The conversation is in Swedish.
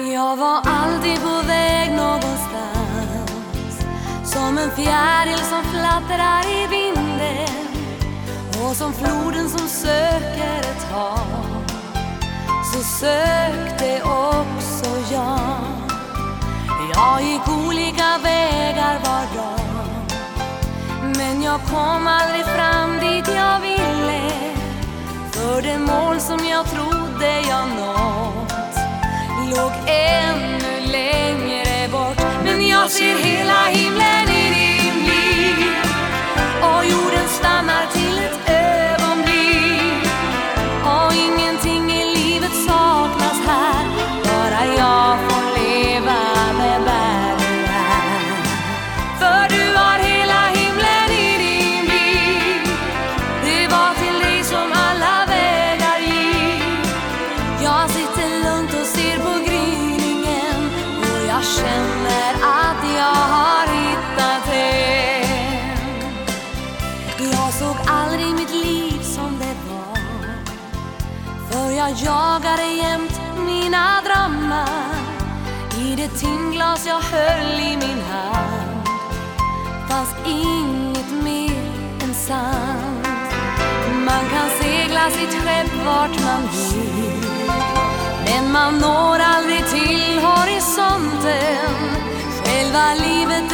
Jag var alltid på väg någonstans. Som en fjäril som fladdrar i vinden. Och som floden som söker ett hav. Så sökte också jag. Jag gick olika vägar var dag. Men jag kom aldrig fram dit jag ville. För det mål som jag trodde jag nått låg ännu längre bort. Men jag ser hela Jag jagade jämt mina drömmar I det timglas jag höll i min hand Fanns inget mer än sant. Man kan segla sitt skepp vart man vill Men man når aldrig till horisonten Själva livet